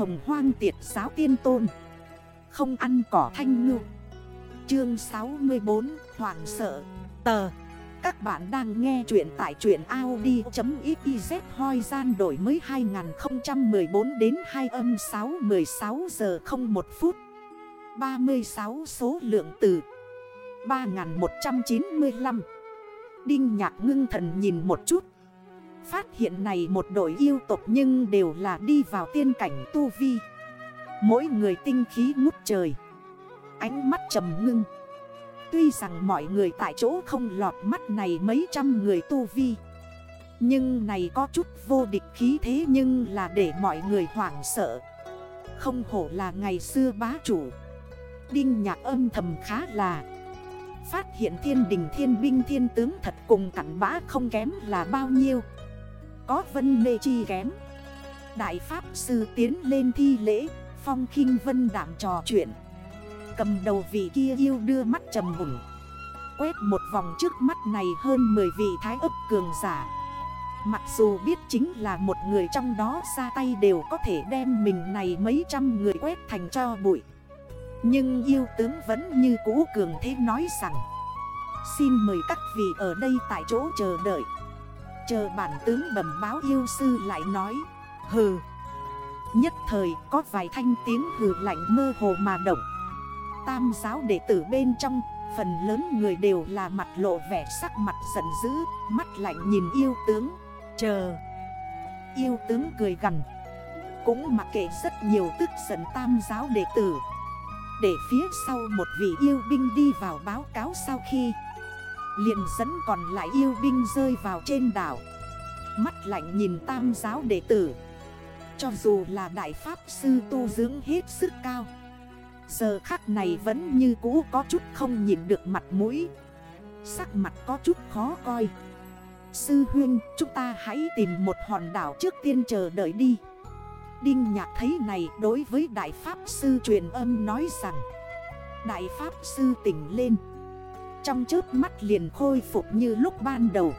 hồng hoang tiệt giáo tiên tôn. Không ăn cỏ thanh ngư. Chương 64 Hoàng sợ. Tờ. Các bạn đang nghe chuyện tại chuyện Audi.xyz hoi gian đổi mới 2014 đến 2 âm 6 16 giờ 01 phút. 36 số lượng từ 3195 Đinh nhạc ngưng thần nhìn một chút. Phát hiện này một đội yêu tộc nhưng đều là đi vào tiên cảnh tu vi. Mỗi người tinh khí ngút trời. Ánh mắt trầm ngưng. Tuy rằng mọi người tại chỗ không lọt mắt này mấy trăm người tu vi. Nhưng này có chút vô địch khí thế nhưng là để mọi người hoảng sợ. Không hổ là ngày xưa bá chủ. Đinh nhạc âm thầm khá là. Phát hiện thiên đình thiên binh thiên tướng thật cùng cảnh bã không kém là bao nhiêu. Có vân nê chi kém. Đại Pháp Sư tiến lên thi lễ, Phong khinh vân đảm trò chuyện. Cầm đầu vị kia yêu đưa mắt trầm hủng Quét một vòng trước mắt này hơn 10 vị thái ấp cường giả. Mặc dù biết chính là một người trong đó ra tay đều có thể đem mình này mấy trăm người quét thành cho bụi. Nhưng yêu tướng vẫn như cũ cường thế nói rằng, Xin mời các vị ở đây tại chỗ chờ đợi. Chờ bản tướng bẩm báo yêu sư lại nói. Hừ. Nhất thời có vài thanh tiếng hừ lạnh mơ hồ mà động. Tam giáo đệ tử bên trong, Phần lớn người đều là mặt lộ vẻ sắc mặt giận dữ, Mắt lạnh nhìn yêu tướng. Chờ. Yêu tướng cười gần Cũng mặc kệ rất nhiều tức giận tam giáo đệ tử. Để phía sau một vị yêu binh đi vào báo cáo sau khi liền dẫn còn lại yêu binh rơi vào trên đảo. Mắt lạnh nhìn tam giáo đệ tử. Cho dù là đại pháp sư tu dưỡng hết sức cao, Giờ khắc này vẫn như cũ có chút không nhìn được mặt mũi. Sắc mặt có chút khó coi. Sư huyên chúng ta hãy tìm một hòn đảo trước tiên chờ đợi đi. Đinh nhạc thấy này đối với đại pháp sư truyền âm nói rằng, Đại pháp sư tỉnh lên. Trong trước mắt liền khôi phục như lúc ban đầu.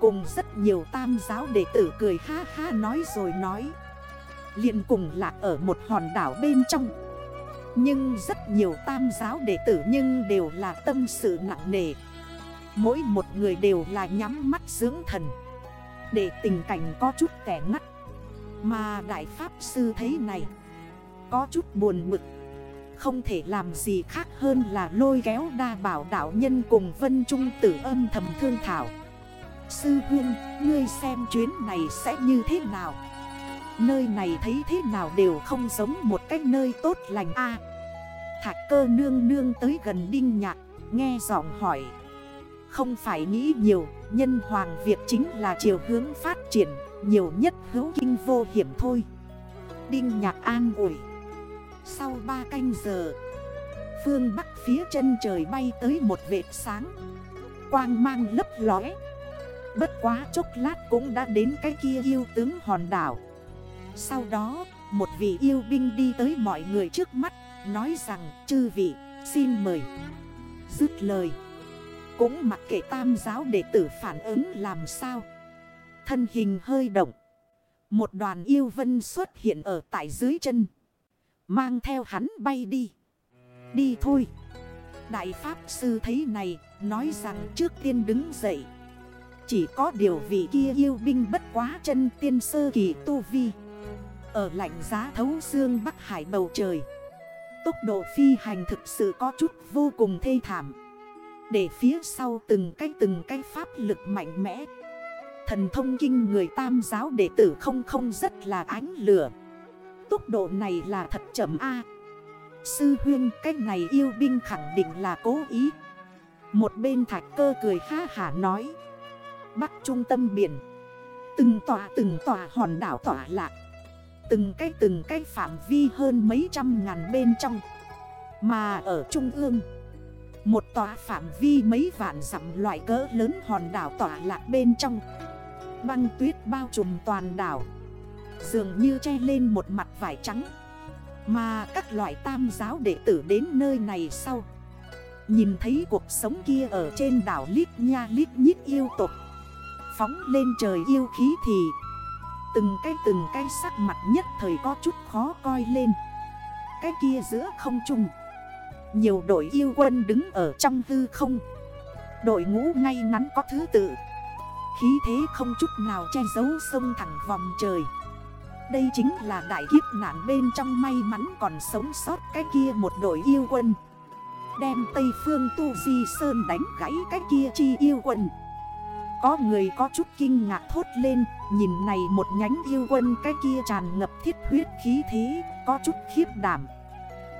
Cùng rất nhiều tam giáo đệ tử cười ha ha nói rồi nói. Liền cùng lạc ở một hòn đảo bên trong. Nhưng rất nhiều tam giáo đệ tử nhưng đều là tâm sự nặng nề. Mỗi một người đều là nhắm mắt dưỡng thần. Để tình cảnh có chút kẻ ngắt. Mà Đại Pháp Sư thấy này, Có chút buồn mực. Không thể làm gì khác hơn là lôi kéo đa bảo đạo nhân cùng Vân Trung tử âm thầm thương thảo. Sư huyên, ngươi xem chuyến này sẽ như thế nào? Nơi này thấy thế nào đều không giống một cách nơi tốt lành a. Thạch cơ nương nương tới gần đinh nhạc Nghe giọng hỏi. Không phải nghĩ nhiều Nhân hoàng việc chính là chiều hướng phát triển Nhiều nhất hữu kinh vô hiểm thôi. Đinh nhạc an ủi. Sau 3 canh giờ, Phương bắc phía chân trời bay tới một vệt sáng. Quang mang lấp lóe. Bất quá chốc lát cũng đã đến cái kia yêu tướng hòn đảo. Sau đó, một vị yêu binh đi tới mọi người trước mắt, Nói rằng, chư vị, xin mời. Dứt lời, Cũng mặc kệ tam giáo đệ tử phản ứng làm sao. Thân hình hơi động. Một đoàn yêu vân xuất hiện ở tại dưới chân. Mang theo hắn bay đi. Đi thôi. Đại Pháp Sư thấy này, Nói rằng trước tiên đứng dậy. Chỉ có điều vị kia yêu binh bất quá chân tiên sơ kỳ tu vi. Ở lạnh giá thấu xương Bắc Hải bầu trời. Tốc độ phi hành thực sự có chút vô cùng thê thảm. Để phía sau từng cái từng cái pháp lực mạnh mẽ. Thần thông kinh người tam giáo đệ tử không không rất là ánh lửa. Tốc độ này là thật chậm A. Sư huyên, cái này yêu binh khẳng định là cố ý. Một bên thạch cơ cười ha hả nói. Bắc trung tâm biển. Từng tòa từng tòa hòn đảo tỏa lạc. Từng cái từng cái phạm vi hơn mấy trăm ngàn bên trong. Mà ở trung ương, Một tòa phạm vi mấy vạn dặm loại cỡ lớn hòn đảo tỏa lạc bên trong. Băng tuyết bao trùm toàn đảo. Dường như che lên một mặt vải trắng. Mà các loại tam giáo đệ tử đến nơi này sau. Nhìn thấy cuộc sống kia ở trên đảo lít nha lít nhít yêu tục Phóng lên trời yêu khí thì Từng cái từng cái sắc mặt nhất thời có chút khó coi lên. Cái kia giữa không trung. Nhiều đội yêu quân đứng ở trong hư không. Đội ngũ ngay ngắn có thứ tự. Khí thế không chút nào che giấu sông thẳng vòng trời. Đây chính là đại kiếp nạn bên trong may mắn còn sống sót cái kia một đội yêu quân. Đem Tây Phương Tu Di Sơn đánh gãy cái kia chi yêu quân. Có người có chút kinh ngạc thốt lên, Nhìn này một nhánh yêu quân cái kia tràn ngập thiết huyết khí thế, Có chút khiếp đảm.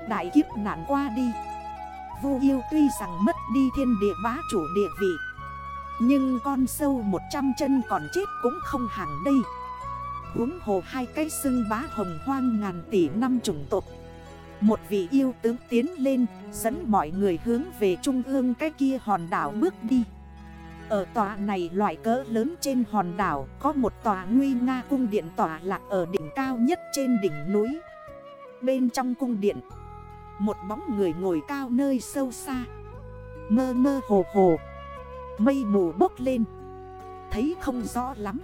Đại kiếp nạn qua đi. Vu yêu tuy rằng mất đi thiên địa bá chủ địa vị, Nhưng con sâu 100 chân còn chết cũng không hẳn đây huống hồ hai cái xưng bá hồng hoang ngàn tỷ năm chủng tộc. Một vị yêu tướng tiến lên, Dẫn mọi người hướng về trung ương cái kia hòn đảo bước đi. Ở tòa này loại cỡ lớn trên hòn đảo, Có một tòa nguy nga cung điện tòa lạc ở đỉnh cao nhất trên đỉnh núi. Bên trong cung điện, một bóng người ngồi cao nơi sâu xa. Mơ mơ hồ hồ, Mây mù bốc lên. Thấy không rõ lắm.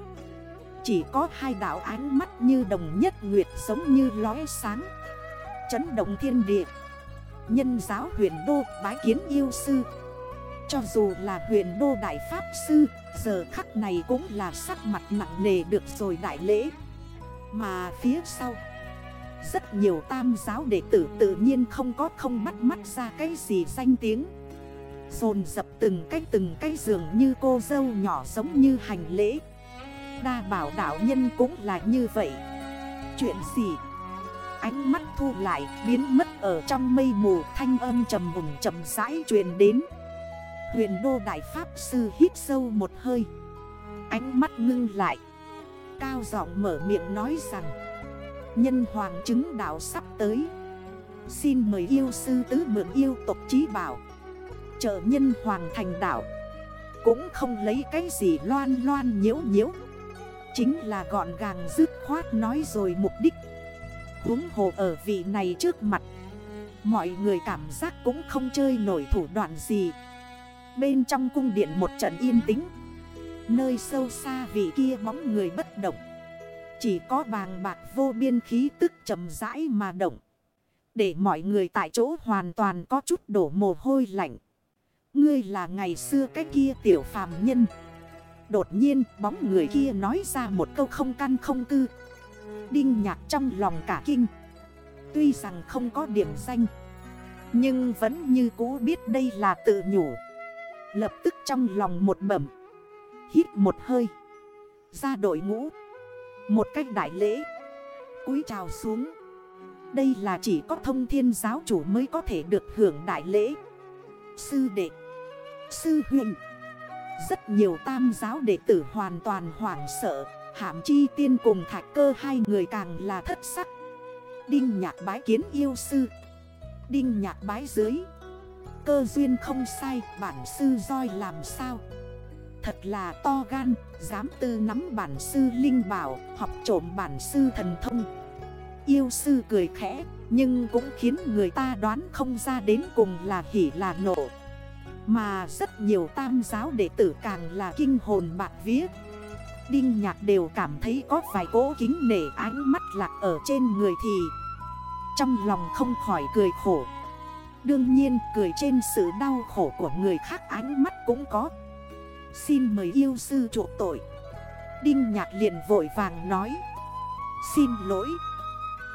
Chỉ có hai đảo ánh mắt như đồng nhất nguyệt giống như lóe sáng. Chấn động thiên địa. Nhân giáo huyền đô bái kiến yêu sư. Cho dù là huyền đô đại pháp sư, Giờ khắc này cũng là sắc mặt nặng nề được rồi đại lễ. Mà phía sau, rất nhiều tam giáo đệ tử tự nhiên không có không bắt mắt ra cái gì danh tiếng. Dồn dập từng cái từng cái giường như cô dâu nhỏ giống như hành lễ. Đa bảo đạo nhân cũng là như vậy. Chuyện gì? Ánh mắt thu lại, biến mất ở trong mây mù, thanh âm trầm hùng trầm rãi truyền đến. Huyền đô đại pháp sư hít sâu một hơi. Ánh mắt ngưng lại. Cao giọng mở miệng nói rằng, Nhân hoàng chứng đạo sắp tới. Xin mời yêu sư tứ mượn yêu tộc trí bảo. Trợ nhân hoàng thành đạo. Cũng không lấy cái gì loan loan nhiễu nhiễu. Chính là gọn gàng dứt khoát nói rồi mục đích Húng hồ ở vị này trước mặt, Mọi người cảm giác cũng không chơi nổi thủ đoạn gì Bên trong cung điện một trận yên tĩnh, Nơi sâu xa vị kia bóng người bất động chỉ có vàng bạc vô biên khí tức chầm rãi mà động. Để mọi người tại chỗ hoàn toàn có chút đổ mồ hôi lạnh. Ngươi là ngày xưa cái kia tiểu phàm nhân. Đột nhiên bóng người kia nói ra một câu không căn không cư. Đinh nhạc trong lòng cả kinh. Tuy rằng không có điểm danh. Nhưng vẫn như cũ biết đây là tự nhủ. Lập tức trong lòng một bẩm. Hít một hơi. Ra đội ngũ. Một cách đại lễ, cúi chào xuống Đây là chỉ có thông thiên giáo chủ mới có thể được hưởng đại lễ Sư đệ, Sư huyền rất nhiều tam giáo đệ tử hoàn toàn hoảng sợ. Hạm chi tiên cùng thạch cơ hai người càng là thất sắc. Đinh nhạc bái kiến yêu sư. Đinh nhạc bái dưới. Cơ duyên không sai bản sư roi làm sao? Thật là to gan, dám tư nắm bản sư linh bảo, học trộm bản sư thần thông. Yêu sư cười khẽ, nhưng cũng khiến người ta đoán không ra đến cùng là hỉ là nộ. Mà rất nhiều tam giáo đệ tử càng là kinh hồn bạc vía. Đinh nhạc đều cảm thấy có vài cố kính nể ánh mắt lạc ở trên người thì Trong lòng không khỏi cười khổ. Đương nhiên, cười trên sự đau khổ của người khác ánh mắt cũng có. Xin mời yêu sư chuộc tội. Đinh nhạc liền vội vàng nói, Xin lỗi.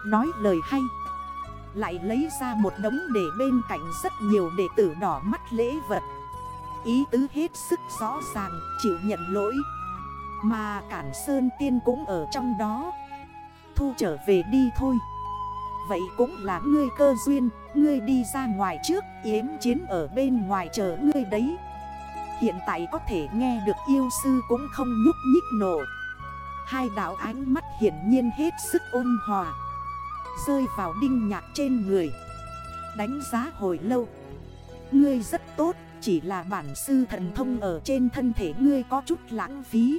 Nói lời hay. Lại lấy ra một đống để bên cạnh rất nhiều đệ tử đỏ mắt lễ vật. Ý tứ hết sức rõ ràng, chịu nhận lỗi. Mà Cản Sơn Tiên cũng ở trong đó. Thu trở về đi thôi. Vậy cũng là ngươi cơ duyên, Ngươi đi ra ngoài trước, Yếm chiến ở bên ngoài chờ ngươi đấy. Hiện tại có thể nghe được yêu sư cũng không nhúc nhích nổ. Hai đảo ánh mắt hiển nhiên hết sức ôn hòa. Rơi vào đinh nhạc trên người. Đánh giá hồi lâu. Ngươi rất tốt, Chỉ là bản sư thần thông ở trên thân thể ngươi có chút lãng phí.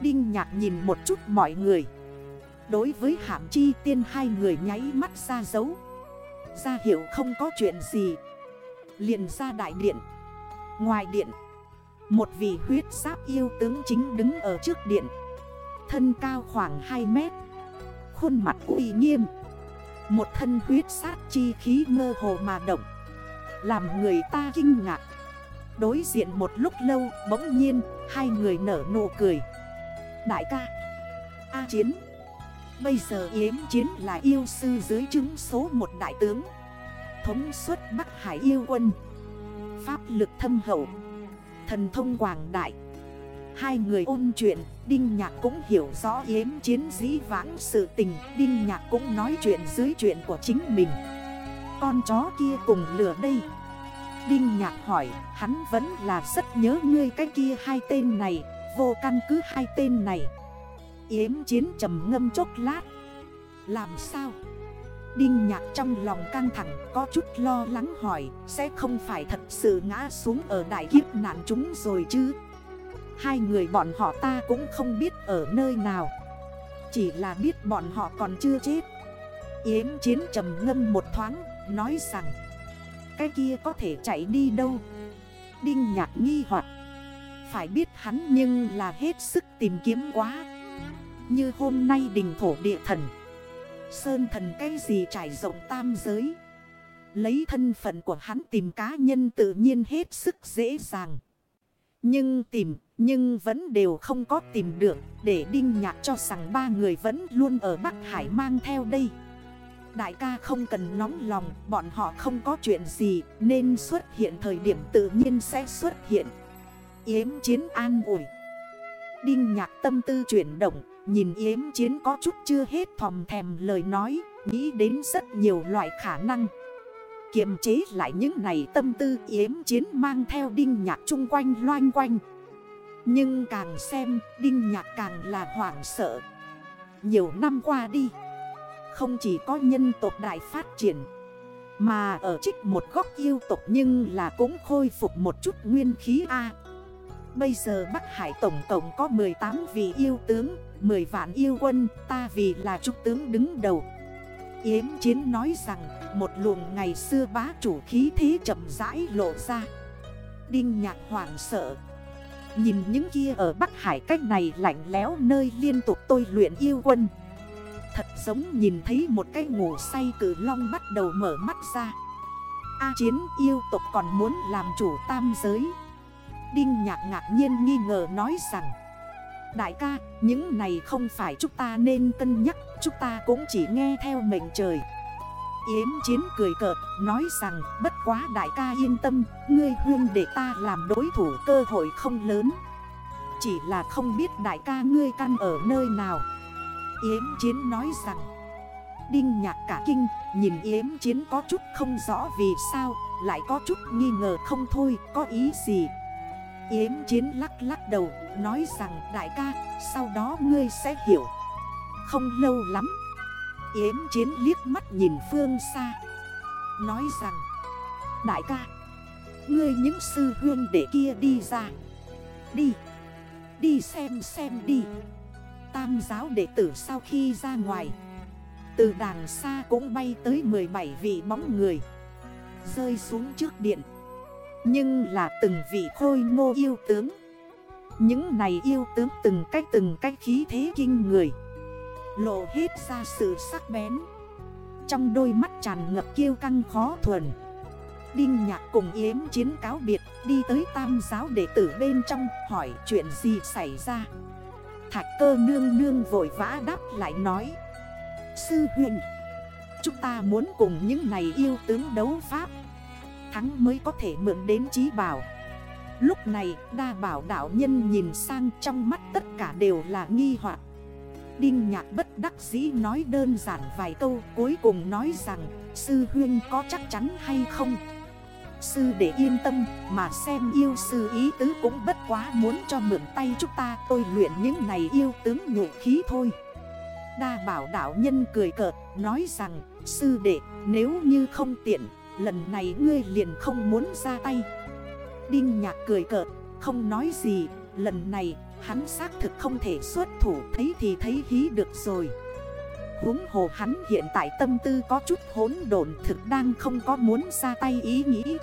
Đinh nhạc nhìn một chút mọi người. Đối với hàm chi tiên hai người nháy mắt ra dấu. Ra hiểu không có chuyện gì. Liền ra đại điện. Ngoài điện, một vị huyết sáp yêu tướng chính đứng ở trước điện. Thân cao khoảng 2 mét. Khuôn mặt uy nghiêm. Một thân huyết sát chi khí ngơ hồ mà động. Làm người ta kinh ngạc. Đối diện một lúc lâu, bỗng nhiên, Hai người nở nụ cười. Đại ca. A Chiến. Bây giờ Yếm Chiến là yêu sư dưới chứng số một đại tướng. Thống suất Bắc Hải yêu quân. Pháp lực thâm hậu. Thần thông quảng đại. Hai người ôn chuyện, Đinh Nhạc cũng hiểu rõ Yếm Chiến dĩ vãng sự tình. Đinh Nhạc cũng nói chuyện dưới chuyện của chính mình. Con chó kia cùng lửa đây. Đinh Nhạc hỏi, Hắn vẫn là rất nhớ ngươi cái kia hai tên này, Vô căn cứ hai tên này. Yếm chiến trầm ngâm chốc lát. Làm sao? Đinh nhạc trong lòng căng thẳng, Có chút lo lắng hỏi, Sẽ không phải thật sự ngã xuống ở đại kiếp nạn chúng rồi chứ? Hai người bọn họ ta cũng không biết ở nơi nào. Chỉ là biết bọn họ còn chưa chết. Yếm chiến trầm ngâm một thoáng, Nói rằng, Cái kia có thể chạy đi đâu? Đinh nhạc nghi hoặc, Phải biết hắn nhưng là hết sức tìm kiếm quá. Như hôm nay đình thổ địa thần, Sơn thần cái gì trải rộng tam giới? Lấy thân phận của hắn tìm cá nhân tự nhiên hết sức dễ dàng. Nhưng tìm, nhưng vẫn đều không có tìm được, Để đinh nhạc cho rằng ba người vẫn luôn ở Bắc Hải mang theo đây. Đại ca không cần nóng lòng, Bọn họ không có chuyện gì, Nên xuất hiện thời điểm tự nhiên sẽ xuất hiện. Yếm chiến an ủi. Đinh nhạc tâm tư chuyển động, Nhìn yếm chiến có chút chưa hết thòm thèm lời nói, Nghĩ đến rất nhiều loại khả năng. Kiềm chế lại những này tâm tư yếm chiến mang theo đinh nhạc chung quanh loanh quanh. Nhưng càng xem, đinh nhạc càng là hoảng sợ. Nhiều năm qua đi, Không chỉ có nhân tộc đại phát triển, Mà ở trích một góc yêu tộc nhưng là cũng khôi phục một chút nguyên khí A. Bây giờ Bắc Hải tổng tổng có 18 vị yêu tướng 10 vạn yêu quân, ta vì là trúc tướng đứng đầu. Yếm chiến nói rằng một luồng ngày xưa bá chủ khí thế chậm rãi lộ ra. Đinh nhạc hoảng sợ. Nhìn những kia ở Bắc Hải cách này lạnh léo nơi liên tục tôi luyện yêu quân. Thật giống nhìn thấy một cái ngủ say cử long bắt đầu mở mắt ra. A chiến yêu tộc còn muốn làm chủ tam giới. Đinh nhạc ngạc nhiên nghi ngờ nói rằng Đại ca, những này không phải chúng ta nên cân nhắc, Chúng ta cũng chỉ nghe theo mệnh trời. Yếm chiến cười cợt, Nói rằng, bất quá đại ca yên tâm, Ngươi huyên để ta làm đối thủ cơ hội không lớn. Chỉ là không biết đại ca ngươi căn ở nơi nào. Yếm chiến nói rằng, Đinh nhạc cả kinh, Nhìn yếm chiến có chút không rõ vì sao, Lại có chút nghi ngờ không thôi, Có ý gì? Yếm chiến lắc lắc đầu, Nói rằng, đại ca, Sau đó ngươi sẽ hiểu. Không lâu lắm. Yếm chiến liếc mắt nhìn phương xa, Nói rằng, Đại ca, Ngươi những sư huyên để kia đi ra. Đi Đi xem xem đi. Tam giáo đệ tử sau khi ra ngoài, Từ đàng xa cũng bay tới 17 vị bóng người, Rơi xuống trước điện nhưng là từng vị khôi ngô yêu tướng. Những này yêu tướng từng cách từng cách khí thế kinh người. Lộ hết ra sự sắc bén. Trong đôi mắt tràn ngập kiêu căng khó thuần. Đinh nhạc cùng yếm chiến cáo biệt, Đi tới tam giáo đệ tử bên trong, hỏi chuyện gì xảy ra. Thạch cơ nương nương vội vã đáp lại nói. Sư huyền Chúng ta muốn cùng những này yêu tướng đấu pháp thắng mới có thể mượn đến trí bảo. Lúc này, đa bảo đảo nhân nhìn sang trong mắt tất cả đều là nghi hoặc. Đinh nhạc bất đắc dĩ nói đơn giản vài câu, Cuối cùng nói rằng, sư huyên có chắc chắn hay không? Sư để yên tâm, mà xem yêu sư ý tứ cũng bất quá muốn cho mượn tay chúng ta, tôi luyện những này yêu tướng nhộ khí thôi. Đa bảo đảo nhân cười cợt, nói rằng, sư đệ, nếu như không tiện Lần này ngươi liền không muốn ra tay. Đinh nhạc cười cợt, Không nói gì. Lần này, hắn xác thực không thể xuất thủ. Thấy thì thấy hí được rồi. Huống hồ hắn hiện tại tâm tư có chút hốn độn, Thực đang không có muốn ra tay ý nghĩ.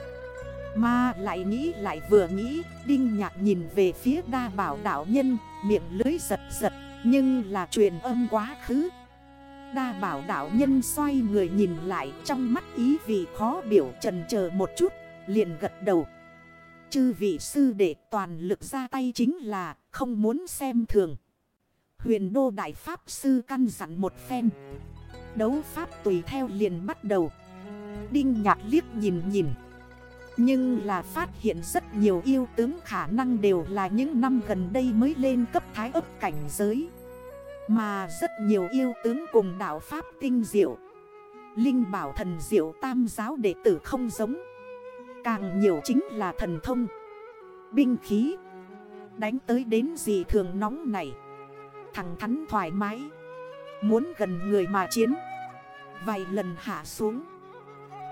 Mà lại nghĩ lại vừa nghĩ, Đinh nhạc nhìn về phía đa bảo đảo nhân, Miệng lưới giật giật. Nhưng là truyền âm quá khứ. Đa bảo đảo nhân xoay người nhìn lại trong mắt ý vị khó biểu trần chờ một chút, liền gật đầu. Chư vị sư đệ toàn lực ra tay chính là không muốn xem thường. Huyền đô đại pháp sư căn dặn một phen. Đấu pháp tùy theo liền bắt đầu. Đinh nhạc liếc nhìn nhìn. Nhưng là phát hiện rất nhiều yêu tướng khả năng đều là những năm gần đây mới lên cấp thái ấp cảnh giới. Mà rất nhiều yêu tướng cùng đạo Pháp tinh diệu. Linh bảo thần diệu tam giáo đệ tử không giống. Càng nhiều chính là thần thông. Binh khí. Đánh tới đến gì thường nóng này. Thẳng thắn thoải mái. Muốn gần người mà chiến. Vài lần hạ xuống.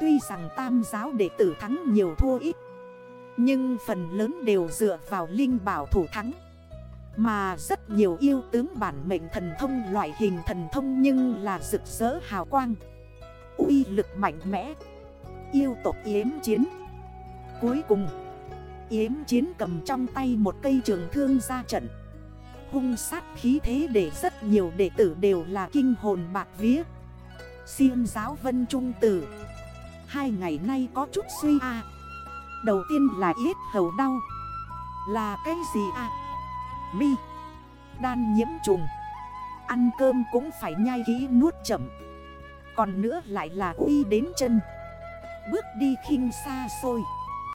Tuy rằng tam giáo đệ tử thắng nhiều thua ít. Nhưng phần lớn đều dựa vào linh bảo thủ thắng. Mà rất nhiều yêu tướng bản mệnh thần thông loại hình thần thông nhưng là rực rỡ hào quang. Uy lực mạnh mẽ. Yêu tộc yếm chiến. Cuối cùng, Yếm chiến cầm trong tay một cây trường thương ra trận. Hung sát khí thế để rất nhiều đệ tử đều là kinh hồn bạc vía. Xuyên giáo vân trung tử. Hai ngày nay có chút suy à Đầu tiên là yết hầu đau. Là cái gì à Mi. Đan nhiễm trùng. Ăn cơm cũng phải nhai kỹ nuốt chậm. Còn nữa lại là uy đến chân. Bước đi khinh xa xôi.